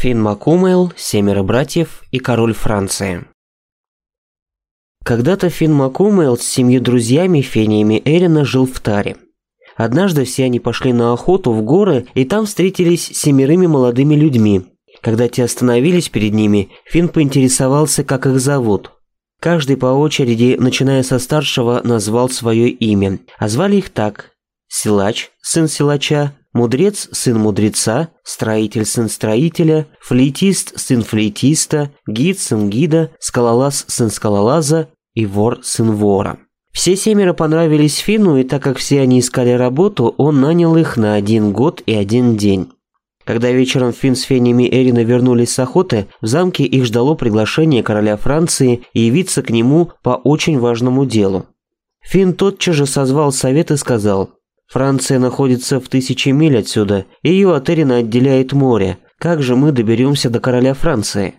Финн Макумел, Семеро братьев и Король Франции. Когда-то Финн Макумел с семью друзьями Фениями Эрина жил в Таре. Однажды все они пошли на охоту в горы и там встретились с семерыми молодыми людьми. Когда те остановились перед ними, Финн поинтересовался, как их зовут. Каждый по очереди, начиная со старшего, назвал свое имя, а звали их так – Силач, сын Силача, мудрец – сын мудреца, строитель – сын строителя, флейтист – сын флейтиста, гид – сын гида, скалолаз – сын скалолаза и вор – сын вора. Все семеро понравились Фину, и так как все они искали работу, он нанял их на один год и один день. Когда вечером Финн с Фенем и Эрина вернулись с охоты, в замке их ждало приглашение короля Франции явиться к нему по очень важному делу. Финн тотчас же созвал совет и сказал Франция находится в тысячи миль отсюда, и ее отырина отделяет море. Как же мы доберемся до короля Франции?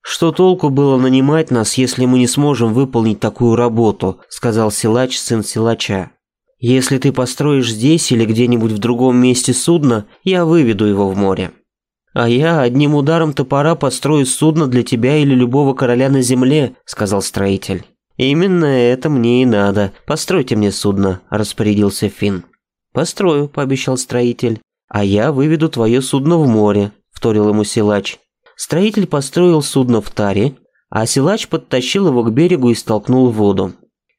Что толку было нанимать нас, если мы не сможем выполнить такую работу, сказал силач сын силача. Если ты построишь здесь или где-нибудь в другом месте судно, я выведу его в море. А я одним ударом топора построю судно для тебя или любого короля на земле, сказал строитель. Именно это мне и надо. Постройте мне судно, распорядился Финн. «Построю», – пообещал строитель. «А я выведу твое судно в море», – вторил ему силач. Строитель построил судно в таре, а силач подтащил его к берегу и столкнул в воду.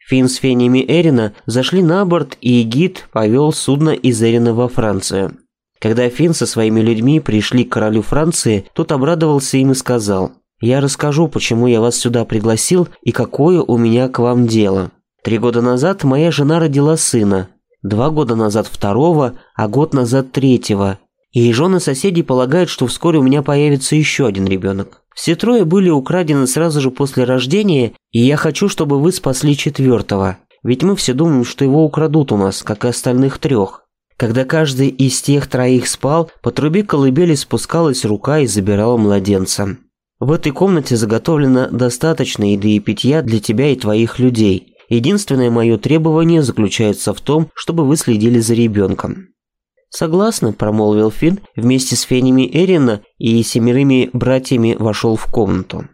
Финн с Фениями Эрина зашли на борт, и гид повел судно из Эрина во Францию. Когда Финн со своими людьми пришли к королю Франции, тот обрадовался им и сказал, «Я расскажу, почему я вас сюда пригласил и какое у меня к вам дело. Три года назад моя жена родила сына, Два года назад второго, а год назад третьего. И жены соседей полагают, что вскоре у меня появится еще один ребенок. Все трое были украдены сразу же после рождения, и я хочу, чтобы вы спасли четвертого. Ведь мы все думаем, что его украдут у нас, как и остальных трех. Когда каждый из тех троих спал, по трубе колыбели спускалась рука и забирала младенца. В этой комнате заготовлено достаточно еды и питья для тебя и твоих людей – Единственное мое требование заключается в том, чтобы вы следили за ребенком. «Согласны», – промолвил Финн, вместе с Фенями Эрина и семерыми братьями вошел в комнату.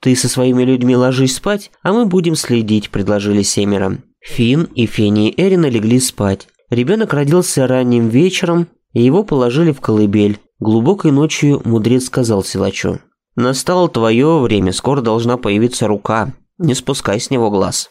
«Ты со своими людьми ложись спать, а мы будем следить», – предложили семеро. Финн и Фени Эрина легли спать. Ребенок родился ранним вечером, и его положили в колыбель. Глубокой ночью мудрец сказал силачу. «Настало твое время, скоро должна появиться рука. Не спускай с него глаз».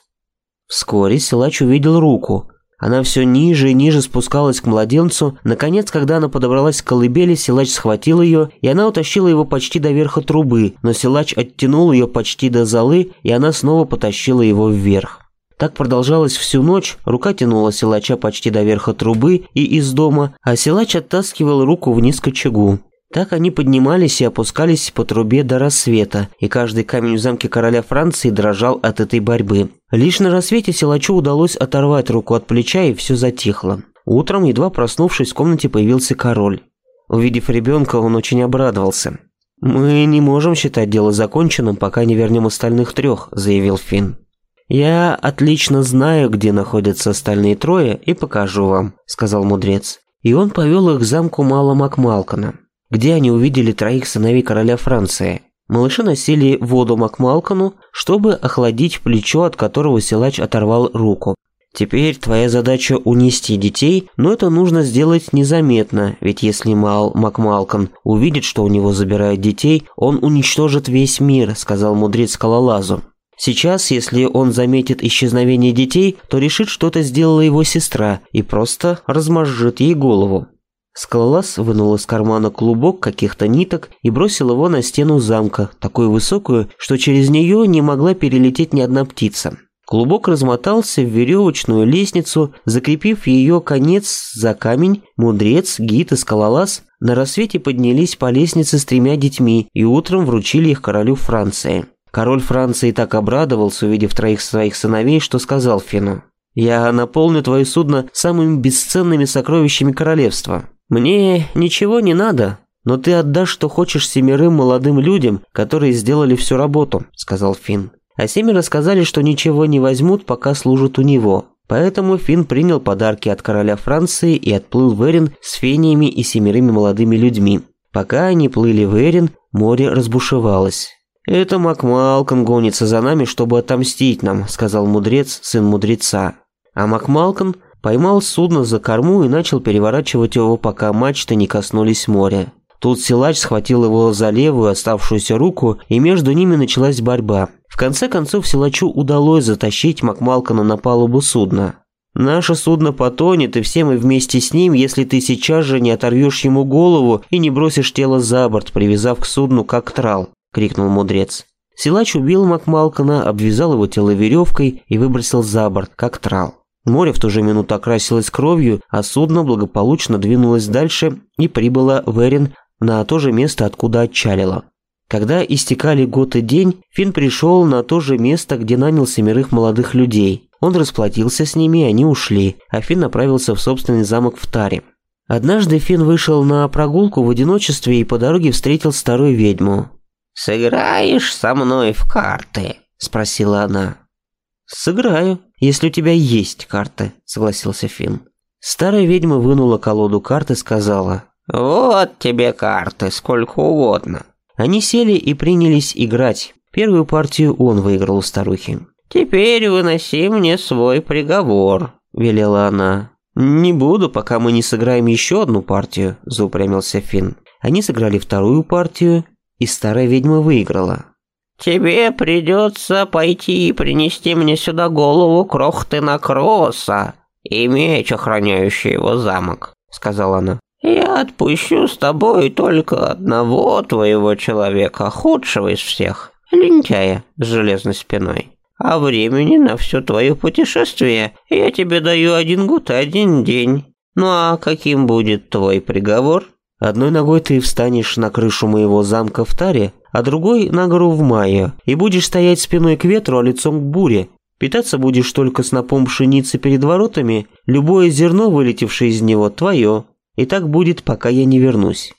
Вскоре силач увидел руку. Она все ниже и ниже спускалась к младенцу. Наконец, когда она подобралась к колыбели, силач схватил ее, и она утащила его почти до верха трубы, но силач оттянул ее почти до золы, и она снова потащила его вверх. Так продолжалось всю ночь, рука тянула силача почти до верха трубы и из дома, а силач оттаскивал руку вниз к очагу. Так они поднимались и опускались по трубе до рассвета, и каждый камень в замке короля Франции дрожал от этой борьбы. Лишь на рассвете силачу удалось оторвать руку от плеча, и все затихло. Утром, едва проснувшись, в комнате появился король. Увидев ребенка, он очень обрадовался. «Мы не можем считать дело законченным, пока не вернем остальных трех», – заявил Финн. «Я отлично знаю, где находятся остальные трое, и покажу вам», – сказал мудрец. И он повел их к замку Мала Макмалкана где они увидели троих сыновей короля Франции. Малыши носили воду Макмалкану, чтобы охладить плечо, от которого силач оторвал руку. Теперь твоя задача унести детей, но это нужно сделать незаметно, ведь если Мал Макмалкан увидит, что у него забирают детей, он уничтожит весь мир, сказал мудрец Калалазу. Сейчас, если он заметит исчезновение детей, то решит, что это сделала его сестра и просто размажет ей голову. Скалолаз вынул из кармана клубок каких-то ниток и бросил его на стену замка, такую высокую, что через нее не могла перелететь ни одна птица. Клубок размотался в веревочную лестницу, закрепив ее конец за камень, мудрец, гид и скалолаз на рассвете поднялись по лестнице с тремя детьми и утром вручили их королю Франции. Король Франции так обрадовался, увидев троих своих сыновей, что сказал Фину. «Я наполню твое судно самыми бесценными сокровищами королевства». «Мне ничего не надо, но ты отдашь, что хочешь семерым молодым людям, которые сделали всю работу», — сказал Финн. А семеро сказали, что ничего не возьмут, пока служат у него. Поэтому Финн принял подарки от короля Франции и отплыл в Эрин с фениями и семерыми молодыми людьми. Пока они плыли в Эрин, море разбушевалось. «Это Макмалком гонится за нами, чтобы отомстить нам», — сказал мудрец, сын мудреца. А Макмалком Поймал судно за корму и начал переворачивать его, пока мачты не коснулись моря. Тут силач схватил его за левую оставшуюся руку, и между ними началась борьба. В конце концов силачу удалось затащить Макмалкана на палубу судна. «Наше судно потонет, и все мы вместе с ним, если ты сейчас же не оторвешь ему голову и не бросишь тело за борт, привязав к судну как трал», – крикнул мудрец. Силач убил Макмалкана, обвязал его тело веревкой и выбросил за борт, как трал. Море в ту же минуту окрасилось кровью, а судно благополучно двинулось дальше и прибыло в Эрин на то же место, откуда отчалило. Когда истекали год и день, Финн пришел на то же место, где нанял семерых молодых людей. Он расплатился с ними, они ушли, а Финн направился в собственный замок в Таре. Однажды Финн вышел на прогулку в одиночестве и по дороге встретил старую ведьму. «Сыграешь со мной в карты?» – спросила она. «Сыграю, если у тебя есть карты», – согласился Финн. Старая ведьма вынула колоду карт и сказала «Вот тебе карты, сколько угодно». Они сели и принялись играть. Первую партию он выиграл у старухи. «Теперь выноси мне свой приговор», – велела она. «Не буду, пока мы не сыграем еще одну партию», – заупрямился Финн. Они сыграли вторую партию, и старая ведьма выиграла тебе придется пойти и принести мне сюда голову крохты кросса, и меч, охраняющий его замок», — сказала она. «Я отпущу с тобой только одного твоего человека, худшего из всех, лентяя с железной спиной. А времени на все твое путешествие я тебе даю один год и один день. Ну а каким будет твой приговор?» Одной ногой ты встанешь на крышу моего замка в Таре, а другой на гору в Мае, и будешь стоять спиной к ветру, а лицом к буре. Питаться будешь только снопом пшеницы перед воротами, любое зерно, вылетевшее из него, твое. И так будет, пока я не вернусь».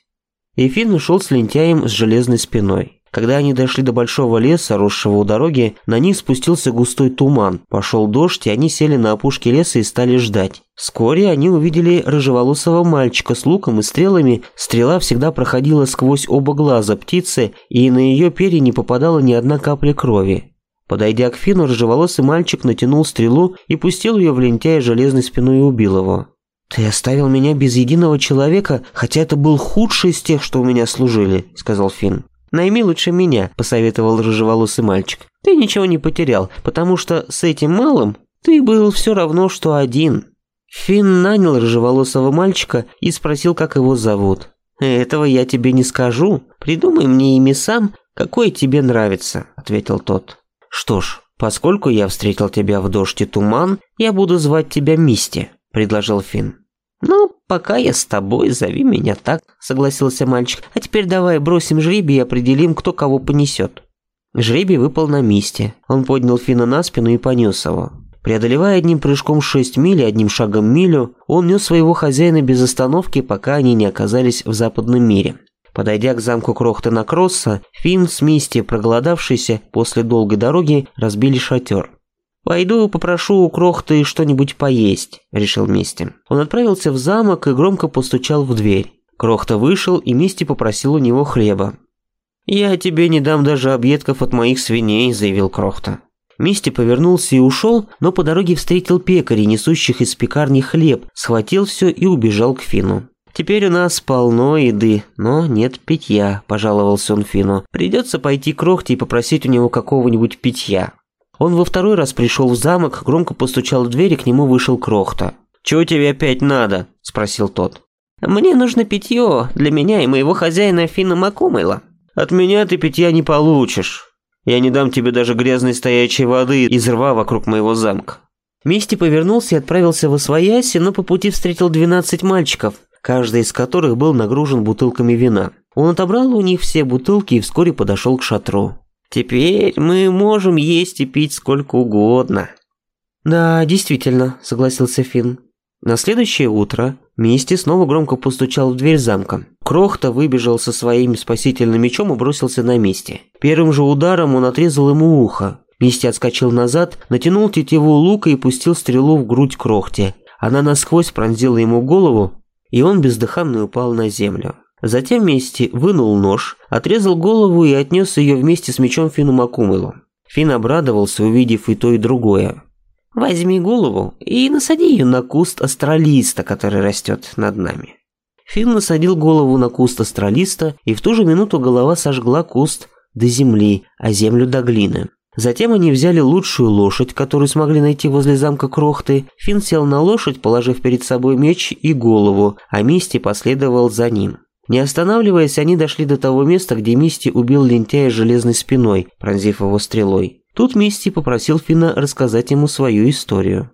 Эфин ушел с лентяем с железной спиной. Когда они дошли до большого леса, росшего у дороги, на них спустился густой туман. Пошел дождь, и они сели на опушке леса и стали ждать. Вскоре они увидели рыжеволосого мальчика с луком и стрелами. Стрела всегда проходила сквозь оба глаза птицы, и на ее перья не попадала ни одна капля крови. Подойдя к Фину, рыжеволосый мальчик натянул стрелу и пустил ее в лентяя железной спиной и убил его. «Ты оставил меня без единого человека, хотя это был худший из тех, что у меня служили», — сказал Финн. Найми лучше меня», – посоветовал рыжеволосый мальчик. «Ты ничего не потерял, потому что с этим малым ты был все равно, что один». Финн нанял рыжеволосого мальчика и спросил, как его зовут. «Этого я тебе не скажу. Придумай мне имя сам, какое тебе нравится», – ответил тот. «Что ж, поскольку я встретил тебя в дождь и туман, я буду звать тебя Мисти», – предложил Финн. «Ну, пока я с тобой, зови меня так», — согласился мальчик. «А теперь давай бросим жребий и определим, кто кого понесет». Жребий выпал на месте. Он поднял Фина на спину и понес его. Преодолевая одним прыжком шесть миль и одним шагом милю, он нес своего хозяина без остановки, пока они не оказались в западном мире. Подойдя к замку Крохтона Кросса, Финн с Мисти, проголодавшийся после долгой дороги, разбили шатер. «Пойду попрошу у Крохты что-нибудь поесть», – решил Мисти. Он отправился в замок и громко постучал в дверь. Крохта вышел, и Мисти попросил у него хлеба. «Я тебе не дам даже объедков от моих свиней», – заявил Крохта. Мисти повернулся и ушел, но по дороге встретил пекарей, несущих из пекарни хлеб, схватил все и убежал к Фину. «Теперь у нас полно еды, но нет питья», – пожаловался он Фину. «Придется пойти к Рохте и попросить у него какого-нибудь питья». Он во второй раз пришел в замок, громко постучал в дверь и к нему вышел Крохта. «Чего тебе опять надо?» – спросил тот. «Мне нужно питье для меня и моего хозяина Фина Макумайла». «От меня ты питья не получишь. Я не дам тебе даже грязной стоячей воды из рва вокруг моего замка». Мисти повернулся и отправился в Освояси, но по пути встретил 12 мальчиков, каждый из которых был нагружен бутылками вина. Он отобрал у них все бутылки и вскоре подошел к шатру. Теперь мы можем есть и пить сколько угодно». «Да, действительно», — согласился Финн. На следующее утро Мисти снова громко постучал в дверь замка. Крохта выбежал со своим спасительным мечом и бросился на Мисти. Первым же ударом он отрезал ему ухо. Мисти отскочил назад, натянул тетиву лука и пустил стрелу в грудь Крохте. Она насквозь пронзила ему голову, и он бездыханно упал на землю. Затем Мести вынул нож, отрезал голову и отнес ее вместе с мечом Фину Макумылу. Фин обрадовался, увидев и то, и другое. «Возьми голову и насади ее на куст астралиста, который растет над нами». Фин насадил голову на куст астралиста, и в ту же минуту голова сожгла куст до земли, а землю до глины. Затем они взяли лучшую лошадь, которую смогли найти возле замка Крохты. Фин сел на лошадь, положив перед собой меч и голову, а Мисти последовал за ним. Не останавливаясь, они дошли до того места, где Мисти убил лентяя железной спиной, пронзив его стрелой. Тут Мисти попросил Фина рассказать ему свою историю.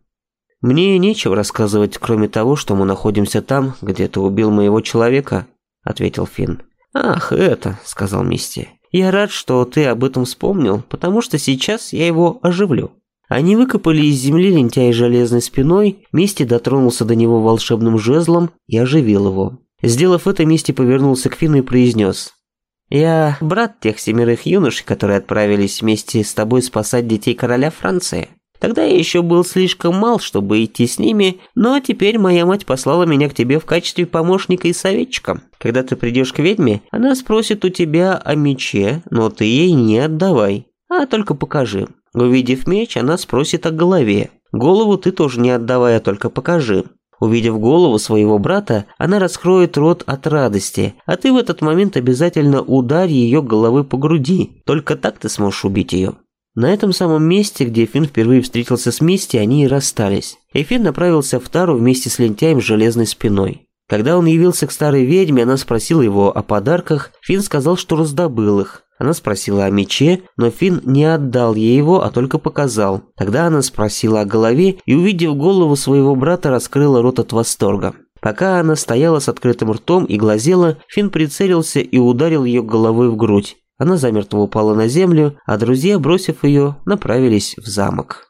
«Мне нечего рассказывать, кроме того, что мы находимся там, где ты убил моего человека», — ответил Фин. «Ах, это», — сказал Мисти. «Я рад, что ты об этом вспомнил, потому что сейчас я его оживлю». Они выкопали из земли лентяя железной спиной, Мисти дотронулся до него волшебным жезлом и оживил его. Сделав это, Мисти повернулся к Фину и произнес. «Я брат тех семерых юношей, которые отправились вместе с тобой спасать детей короля Франции. Тогда я еще был слишком мал, чтобы идти с ними, но теперь моя мать послала меня к тебе в качестве помощника и советчика. Когда ты придешь к ведьме, она спросит у тебя о мече, но ты ей не отдавай, а только покажи. Увидев меч, она спросит о голове. Голову ты тоже не отдавай, а только покажи. Увидев голову своего брата, она раскроет рот от радости, а ты в этот момент обязательно ударь ее головы по груди. Только так ты сможешь убить ее. На этом самом месте, где Финн впервые встретился с Мисти, они и расстались. И направился в Тару вместе с лентяем с железной спиной. Когда он явился к старой ведьме, она спросила его о подарках, Финн сказал, что раздобыл их, она спросила о мече, но Финн не отдал ей его, а только показал. Тогда она спросила о голове и, увидев голову своего брата, раскрыла рот от восторга. Пока она стояла с открытым ртом и глазела, Финн прицелился и ударил ее головой в грудь. Она замертво упала на землю, а друзья, бросив ее, направились в замок.